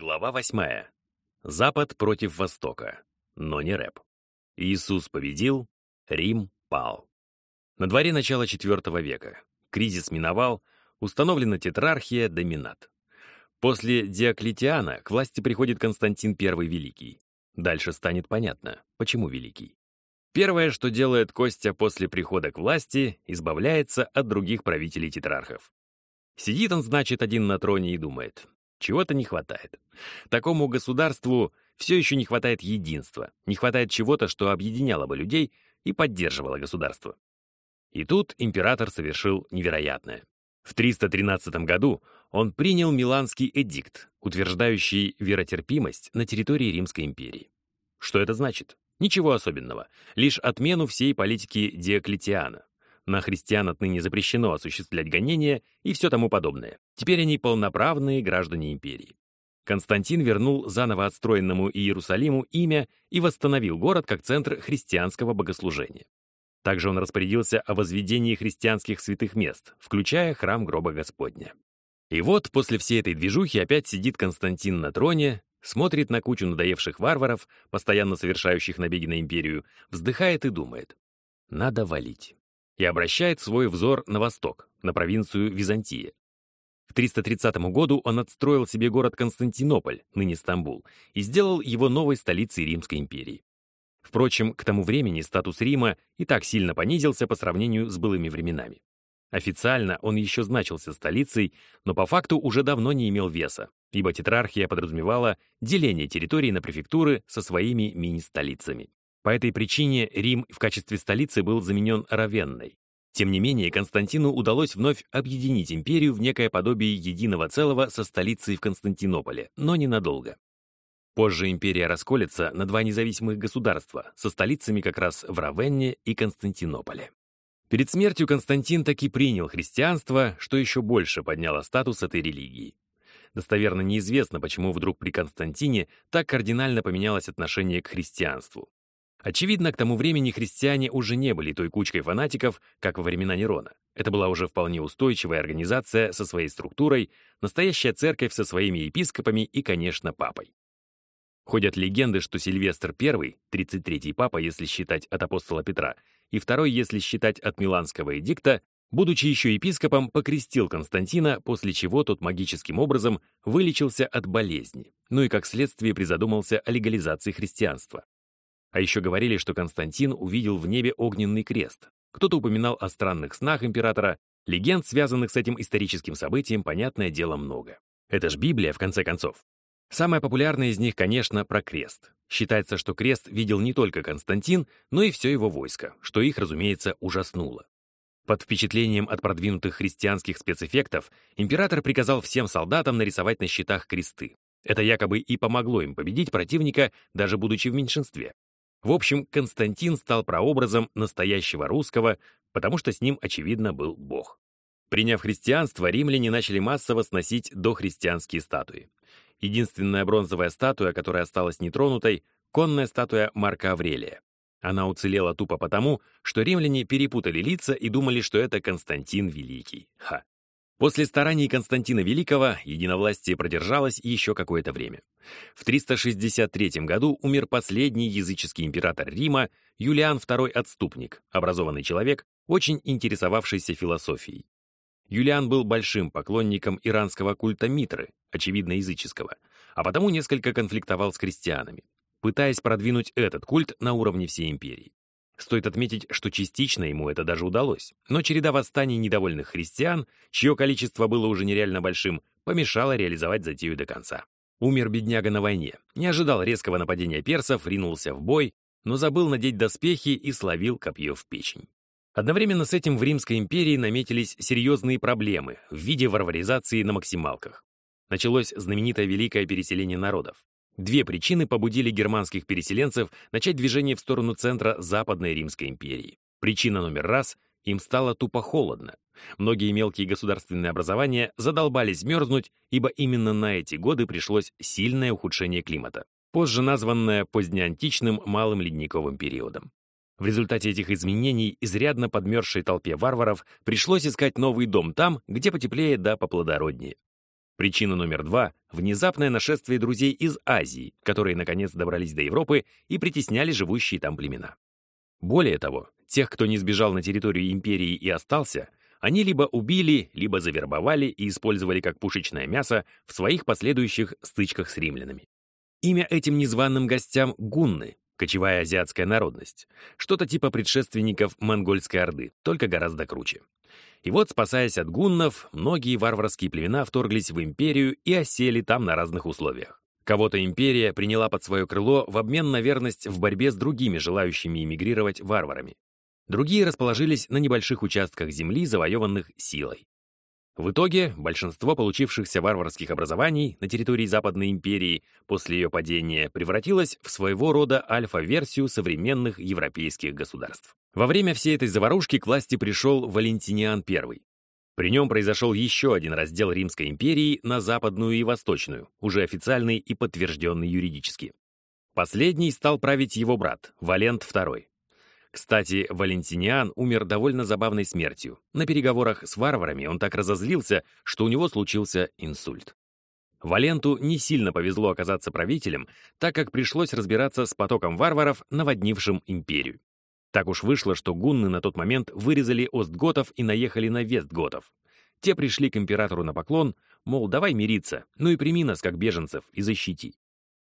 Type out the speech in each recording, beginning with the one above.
Глава 8. Запад против Востока. Но не рэп. Иисус победил, Рим пал. На дворе начала IV века. Кризис миновал, установлена тетрархия, доминат. После Диоклетиана к власти приходит Константин I Великий. Дальше станет понятно, почему Великий. Первое, что делает Костя после прихода к власти, избавляется от других правителей-тетрархов. Сидит он, значит, один на троне и думает, чего-то не хватает. Такому государству все еще не хватает единства, не хватает чего-то, что объединяло бы людей и поддерживало государство. И тут император совершил невероятное. В 313 году он принял Миланский эдикт, утверждающий веротерпимость на территории Римской империи. Что это значит? Ничего особенного, лишь отмену всей политики Диоклетиана, на христиан отныне запрещено осуществлять гонения и все тому подобное. Теперь они полноправные граждане империи. Константин вернул заново отстроенному Иерусалиму имя и восстановил город как центр христианского богослужения. Также он распорядился о возведении христианских святых мест, включая храм гроба Господня. И вот после всей этой движухи опять сидит Константин на троне, смотрит на кучу надоевших варваров, постоянно совершающих набеги на империю, вздыхает и думает. Надо валить и обращает свой взор на восток, на провинцию Византия. В 330 году он отстроил себе город Константинополь, ныне Стамбул, и сделал его новой столицей Римской империи. Впрочем, к тому времени статус Рима и так сильно понизился по сравнению с былыми временами. Официально он еще значился столицей, но по факту уже давно не имел веса, ибо тетрархия подразумевала деление территории на префектуры со своими мини-столицами. По этой причине Рим в качестве столицы был заменен Равенной. Тем не менее, Константину удалось вновь объединить империю в некое подобие единого целого со столицей в Константинополе, но ненадолго. Позже империя расколется на два независимых государства со столицами как раз в Равенне и Константинополе. Перед смертью Константин таки принял христианство, что еще больше подняло статус этой религии. Достоверно неизвестно, почему вдруг при Константине так кардинально поменялось отношение к христианству. Очевидно, к тому времени христиане уже не были той кучкой фанатиков, как во времена Нерона. Это была уже вполне устойчивая организация со своей структурой, настоящая церковь со своими епископами и, конечно, папой. Ходят легенды, что Сильвестр I, 33-й папа, если считать от апостола Петра, и второй, если считать от Миланского эдикта, будучи еще епископом, покрестил Константина, после чего тот магическим образом вылечился от болезни, ну и как следствие призадумался о легализации христианства. А еще говорили, что Константин увидел в небе огненный крест. Кто-то упоминал о странных снах императора. Легенд, связанных с этим историческим событием, понятное дело, много. Это ж Библия, в конце концов. Самая популярная из них, конечно, про крест. Считается, что крест видел не только Константин, но и все его войско, что их, разумеется, ужаснуло. Под впечатлением от продвинутых христианских спецэффектов император приказал всем солдатам нарисовать на щитах кресты. Это якобы и помогло им победить противника, даже будучи в меньшинстве. В общем, Константин стал прообразом настоящего русского, потому что с ним, очевидно, был Бог. Приняв христианство, римляне начали массово сносить дохристианские статуи. Единственная бронзовая статуя, которая осталась нетронутой, конная статуя Марка Аврелия. Она уцелела тупо потому, что римляне перепутали лица и думали, что это Константин Великий. Ха. После стараний Константина Великого единовластие продержалось еще какое-то время. В 363 году умер последний языческий император Рима Юлиан II Отступник, образованный человек, очень интересовавшийся философией. Юлиан был большим поклонником иранского культа Митры, очевидно языческого, а потому несколько конфликтовал с крестьянами, пытаясь продвинуть этот культ на уровне всей империи. Стоит отметить, что частично ему это даже удалось. Но череда восстаний недовольных христиан, чье количество было уже нереально большим, помешала реализовать затею до конца. Умер бедняга на войне, не ожидал резкого нападения персов, ринулся в бой, но забыл надеть доспехи и словил копье в печень. Одновременно с этим в Римской империи наметились серьезные проблемы в виде варваризации на максималках. Началось знаменитое великое переселение народов. Две причины побудили германских переселенцев начать движение в сторону центра Западной Римской империи. Причина номер раз — им стало тупо холодно. Многие мелкие государственные образования задолбались мерзнуть, ибо именно на эти годы пришлось сильное ухудшение климата, позже названное позднеантичным малым ледниковым периодом. В результате этих изменений изрядно подмерзшей толпе варваров пришлось искать новый дом там, где потеплее да поплодороднее. Причина номер два — внезапное нашествие друзей из Азии, которые наконец добрались до Европы и притесняли живущие там племена. Более того, тех, кто не сбежал на территорию империи и остался, они либо убили, либо завербовали и использовали как пушечное мясо в своих последующих стычках с римлянами. Имя этим незваным гостям — гунны, кочевая азиатская народность, что-то типа предшественников монгольской орды, только гораздо круче. И вот, спасаясь от гуннов, многие варварские племена вторглись в империю и осели там на разных условиях. Кого-то империя приняла под свое крыло в обмен на верность в борьбе с другими желающими эмигрировать варварами. Другие расположились на небольших участках земли, завоеванных силой. В итоге большинство получившихся варварских образований на территории Западной империи после ее падения превратилось в своего рода альфа-версию современных европейских государств. Во время всей этой заварушки к власти пришел Валентиниан I. При нем произошел еще один раздел Римской империи на западную и восточную, уже официальный и подтвержденный юридически. Последний стал править его брат, Валент II. Кстати, Валентиниан умер довольно забавной смертью. На переговорах с варварами он так разозлился, что у него случился инсульт. Валенту не сильно повезло оказаться правителем, так как пришлось разбираться с потоком варваров, наводнившим империю. Так уж вышло, что гунны на тот момент вырезали остготов и наехали на вестготов. Те пришли к императору на поклон, мол, давай мириться, ну и прими нас как беженцев и защити.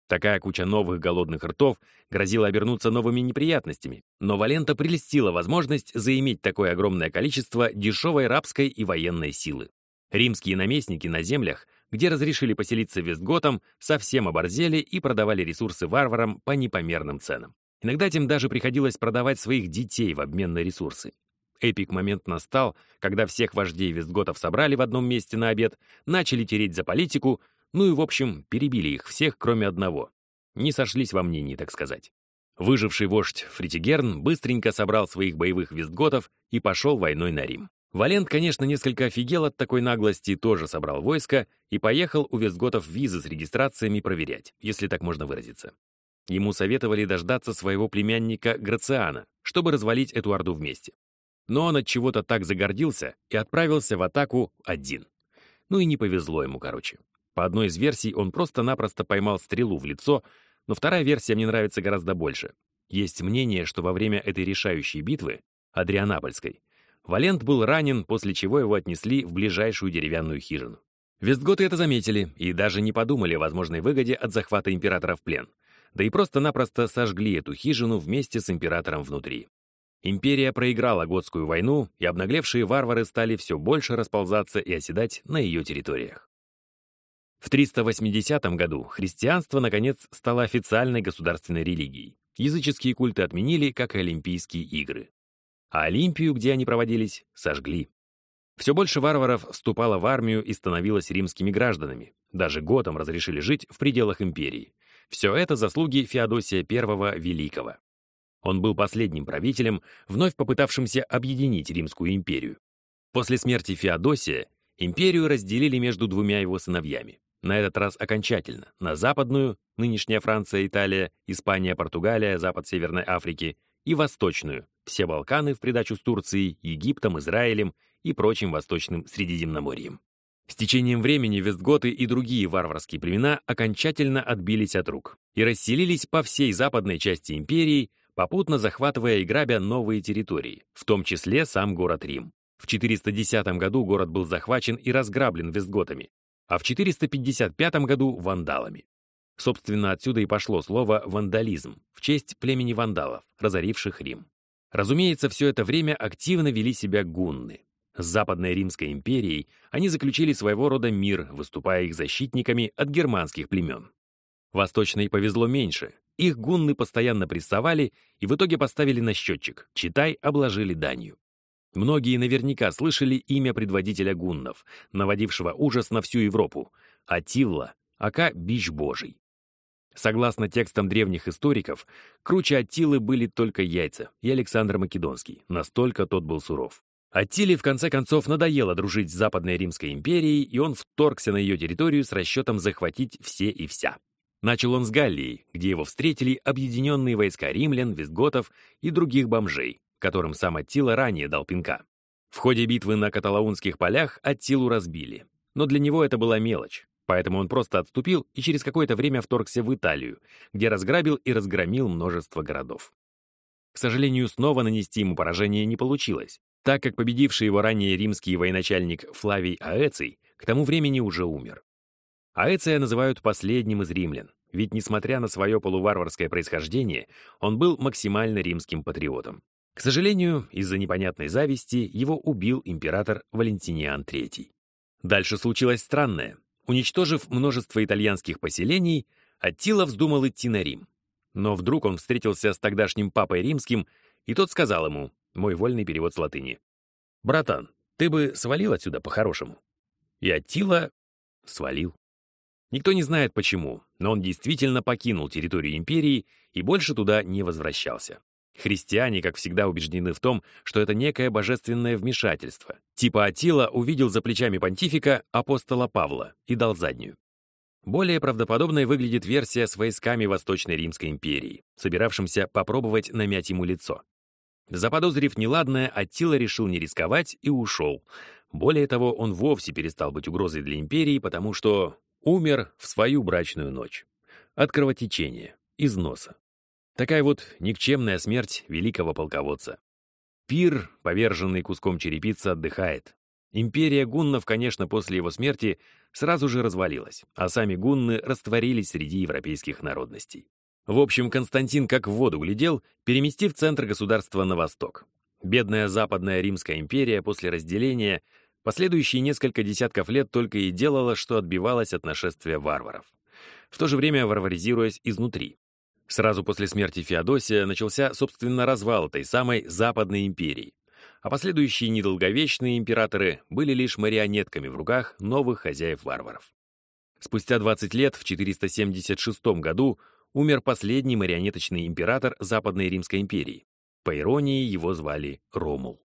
Такая куча новых голодных ртов грозила обернуться новыми неприятностями, но Валента прелестила возможность заиметь такое огромное количество дешевой рабской и военной силы. Римские наместники на землях, где разрешили поселиться вестготам, совсем оборзели и продавали ресурсы варварам по непомерным ценам. Иногда тем даже приходилось продавать своих детей в обмен на ресурсы. Эпик момент настал, когда всех вождей вестготов собрали в одном месте на обед, начали тереть за политику, ну и, в общем, перебили их всех, кроме одного. Не сошлись во мнении, так сказать. Выживший вождь Фритигерн быстренько собрал своих боевых вестготов и пошел войной на Рим. Валент, конечно, несколько офигел от такой наглости, тоже собрал войско и поехал у вестготов визы с регистрациями проверять, если так можно выразиться. Ему советовали дождаться своего племянника Грациана, чтобы развалить эту орду вместе. Но он от чего-то так загордился и отправился в атаку один. Ну и не повезло ему, короче. По одной из версий он просто-напросто поймал стрелу в лицо, но вторая версия мне нравится гораздо больше. Есть мнение, что во время этой решающей битвы, Адрианапольской, Валент был ранен, после чего его отнесли в ближайшую деревянную хижину. Вестготы это заметили и даже не подумали о возможной выгоде от захвата императора в плен, да и просто-напросто сожгли эту хижину вместе с императором внутри. Империя проиграла Готскую войну, и обнаглевшие варвары стали все больше расползаться и оседать на ее территориях. В 380 году христианство, наконец, стало официальной государственной религией. Языческие культы отменили, как и Олимпийские игры. А Олимпию, где они проводились, сожгли. Все больше варваров вступало в армию и становилось римскими гражданами. Даже готам разрешили жить в пределах империи. Все это заслуги Феодосия I Великого. Он был последним правителем, вновь попытавшимся объединить Римскую империю. После смерти Феодосия империю разделили между двумя его сыновьями. На этот раз окончательно. На западную, нынешняя Франция, Италия, Испания, Португалия, запад Северной Африки, и восточную, все Балканы в придачу с Турцией, Египтом, Израилем и прочим восточным Средиземноморьем. С течением времени вестготы и другие варварские племена окончательно отбились от рук и расселились по всей западной части империи, попутно захватывая и грабя новые территории, в том числе сам город Рим. В 410 году город был захвачен и разграблен вестготами, а в 455 году — вандалами. Собственно, отсюда и пошло слово «вандализм» в честь племени вандалов, разоривших Рим. Разумеется, все это время активно вели себя гунны. С Западной Римской империей они заключили своего рода мир, выступая их защитниками от германских племен. Восточной повезло меньше. Их гунны постоянно прессовали и в итоге поставили на счетчик, читай, обложили данью. Многие наверняка слышали имя предводителя гуннов, наводившего ужас на всю Европу — Атилла, ака Бич Божий. Согласно текстам древних историков, круче Аттилы были только яйца и Александр Македонский, настолько тот был суров. Аттиле в конце концов надоело дружить с Западной Римской империей, и он вторгся на ее территорию с расчетом захватить все и вся. Начал он с Галлии, где его встретили объединенные войска римлян, вестготов и других бомжей, которым сам Аттила ранее дал пинка. В ходе битвы на Каталаунских полях Аттилу разбили. но для него это была мелочь, поэтому он просто отступил и через какое-то время вторгся в Италию, где разграбил и разгромил множество городов. К сожалению, снова нанести ему поражение не получилось, так как победивший его ранее римский военачальник Флавий Аэций к тому времени уже умер. Аэция называют последним из римлян, ведь, несмотря на свое полуварварское происхождение, он был максимально римским патриотом. К сожалению, из-за непонятной зависти его убил император Валентиниан III. Дальше случилось странное. Уничтожив множество итальянских поселений, Аттила вздумал идти на Рим. Но вдруг он встретился с тогдашним папой римским, и тот сказал ему, мой вольный перевод с латыни, «Братан, ты бы свалил отсюда по-хорошему». И Аттила свалил. Никто не знает почему, но он действительно покинул территорию империи и больше туда не возвращался. Христиане, как всегда, убеждены в том, что это некое божественное вмешательство. Типа Атила увидел за плечами понтифика апостола Павла и дал заднюю. Более правдоподобной выглядит версия с войсками Восточной Римской империи, собиравшимся попробовать намять ему лицо. Заподозрив неладное, Аттила решил не рисковать и ушел. Более того, он вовсе перестал быть угрозой для империи, потому что умер в свою брачную ночь. От кровотечения, из носа. Такая вот никчемная смерть великого полководца. Пир, поверженный куском черепицы, отдыхает. Империя гуннов, конечно, после его смерти сразу же развалилась, а сами гунны растворились среди европейских народностей. В общем, Константин как в воду глядел, переместив центр государства на восток. Бедная Западная Римская империя после разделения последующие несколько десятков лет только и делала, что отбивалась от нашествия варваров. В то же время варваризируясь изнутри. Сразу после смерти Феодосия начался, собственно, развал этой самой Западной империи, а последующие недолговечные императоры были лишь марионетками в руках новых хозяев-варваров. Спустя 20 лет, в 476 году, умер последний марионеточный император Западной Римской империи. По иронии, его звали Ромул.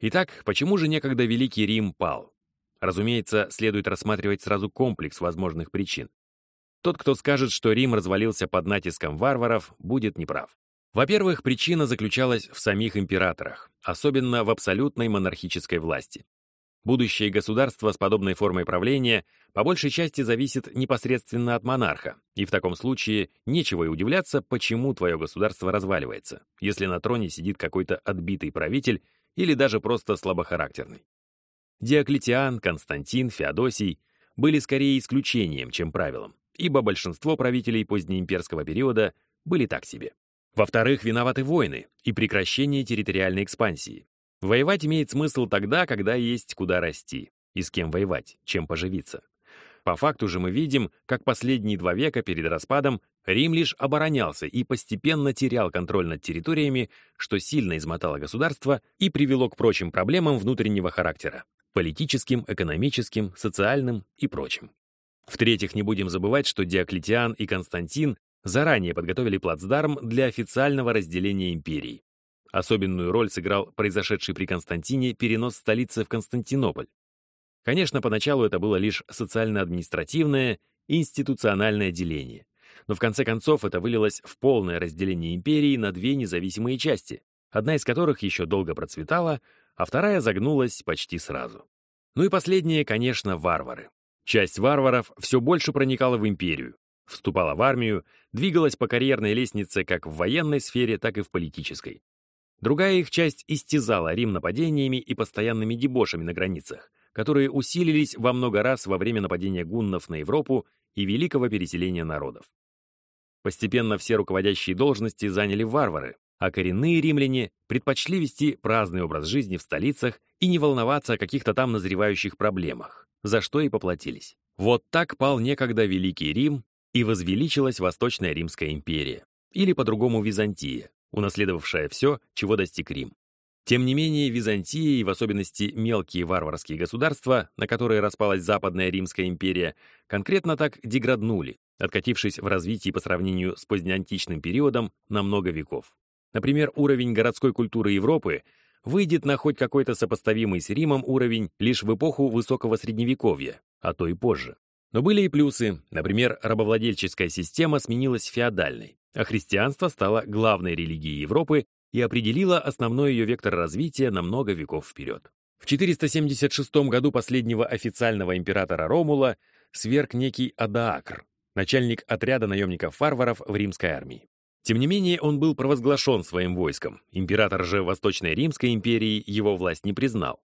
Итак, почему же некогда Великий Рим пал? Разумеется, следует рассматривать сразу комплекс возможных причин. Тот, кто скажет, что Рим развалился под натиском варваров, будет неправ. Во-первых, причина заключалась в самих императорах, особенно в абсолютной монархической власти. Будущее государства с подобной формой правления по большей части зависит непосредственно от монарха, и в таком случае нечего и удивляться, почему твое государство разваливается, если на троне сидит какой-то отбитый правитель или даже просто слабохарактерный. Диоклетиан, Константин, Феодосий были скорее исключением, чем правилом ибо большинство правителей позднеимперского периода были так себе. Во-вторых, виноваты войны и прекращение территориальной экспансии. Воевать имеет смысл тогда, когда есть куда расти, и с кем воевать, чем поживиться. По факту же мы видим, как последние два века перед распадом Рим лишь оборонялся и постепенно терял контроль над территориями, что сильно измотало государство и привело к прочим проблемам внутреннего характера — политическим, экономическим, социальным и прочим. В-третьих, не будем забывать, что Диоклетиан и Константин заранее подготовили плацдарм для официального разделения империи. Особенную роль сыграл произошедший при Константине перенос столицы в Константинополь. Конечно, поначалу это было лишь социально-административное и институциональное деление. Но в конце концов это вылилось в полное разделение империи на две независимые части, одна из которых еще долго процветала, а вторая загнулась почти сразу. Ну и последнее, конечно, варвары. Часть варваров все больше проникала в империю, вступала в армию, двигалась по карьерной лестнице как в военной сфере, так и в политической. Другая их часть истязала Рим нападениями и постоянными дебошами на границах, которые усилились во много раз во время нападения гуннов на Европу и великого переселения народов. Постепенно все руководящие должности заняли варвары, а коренные римляне предпочли вести праздный образ жизни в столицах и не волноваться о каких-то там назревающих проблемах за что и поплатились. Вот так пал некогда Великий Рим и возвеличилась Восточная Римская империя, или по-другому Византия, унаследовавшая все, чего достиг Рим. Тем не менее, Византия и в особенности мелкие варварские государства, на которые распалась Западная Римская империя, конкретно так деграднули, откатившись в развитии по сравнению с позднеантичным периодом на много веков. Например, уровень городской культуры Европы выйдет на хоть какой-то сопоставимый с Римом уровень лишь в эпоху высокого средневековья, а то и позже. Но были и плюсы. Например, рабовладельческая система сменилась феодальной, а христианство стало главной религией Европы и определило основной ее вектор развития на много веков вперед. В 476 году последнего официального императора Ромула сверг некий Адаакр, начальник отряда наемников-фарваров в римской армии. Тем не менее, он был провозглашен своим войском. Император же Восточной Римской империи его власть не признал.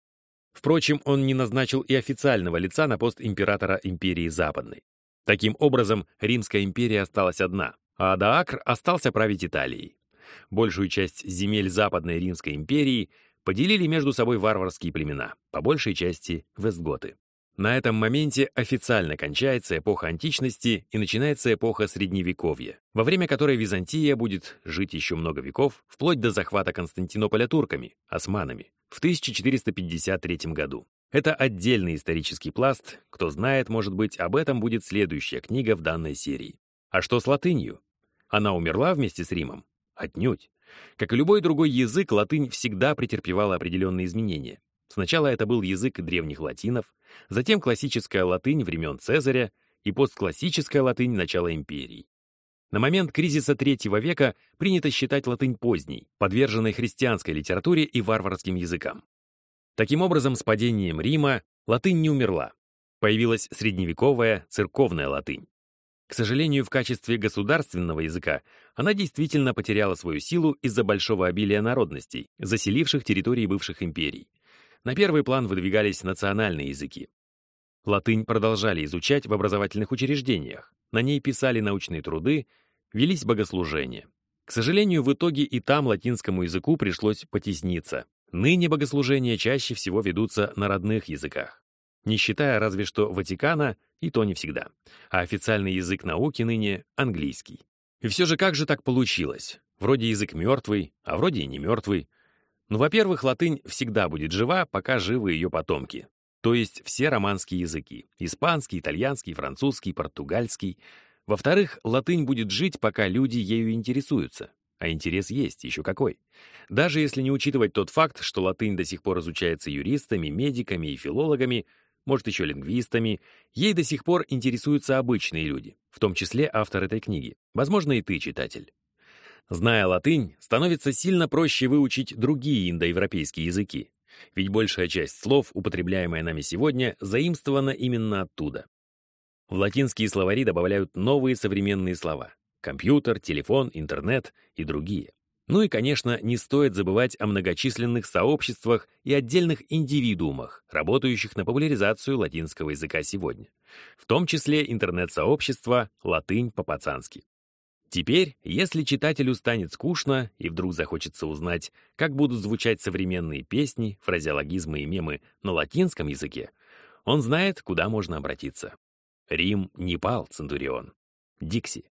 Впрочем, он не назначил и официального лица на пост императора империи Западной. Таким образом, Римская империя осталась одна, а Адаакр остался править Италией. Большую часть земель Западной Римской империи поделили между собой варварские племена, по большей части вестготы. На этом моменте официально кончается эпоха античности и начинается эпоха Средневековья, во время которой Византия будет жить еще много веков, вплоть до захвата Константинополя турками, османами, в 1453 году. Это отдельный исторический пласт, кто знает, может быть, об этом будет следующая книга в данной серии. А что с латынью? Она умерла вместе с Римом? Отнюдь. Как и любой другой язык, латынь всегда претерпевала определенные изменения. Сначала это был язык древних латинов, затем классическая латынь времен Цезаря и постклассическая латынь начала империи. На момент кризиса третьего века принято считать латынь поздней, подверженной христианской литературе и варварским языкам. Таким образом, с падением Рима латынь не умерла. Появилась средневековая церковная латынь. К сожалению, в качестве государственного языка она действительно потеряла свою силу из-за большого обилия народностей, заселивших территории бывших империй. На первый план выдвигались национальные языки. Латынь продолжали изучать в образовательных учреждениях, на ней писали научные труды, велись богослужения. К сожалению, в итоге и там латинскому языку пришлось потесниться. Ныне богослужения чаще всего ведутся на родных языках. Не считая разве что Ватикана, и то не всегда. А официальный язык науки ныне — английский. И все же как же так получилось? Вроде язык мертвый, а вроде и не мертвый. Ну, во-первых, латынь всегда будет жива, пока живы ее потомки. То есть все романские языки — испанский, итальянский, французский, португальский. Во-вторых, латынь будет жить, пока люди ею интересуются. А интерес есть, еще какой. Даже если не учитывать тот факт, что латынь до сих пор изучается юристами, медиками и филологами, может, еще лингвистами, ей до сих пор интересуются обычные люди, в том числе автор этой книги, возможно, и ты, читатель. Зная латынь, становится сильно проще выучить другие индоевропейские языки, ведь большая часть слов, употребляемая нами сегодня, заимствована именно оттуда. В латинские словари добавляют новые современные слова — компьютер, телефон, интернет и другие. Ну и, конечно, не стоит забывать о многочисленных сообществах и отдельных индивидуумах, работающих на популяризацию латинского языка сегодня, в том числе интернет-сообщества «Латынь по-пацански». Теперь, если читателю станет скучно и вдруг захочется узнать, как будут звучать современные песни, фразеологизмы и мемы на латинском языке, он знает, куда можно обратиться. Рим не пал, Центурион. Дикси.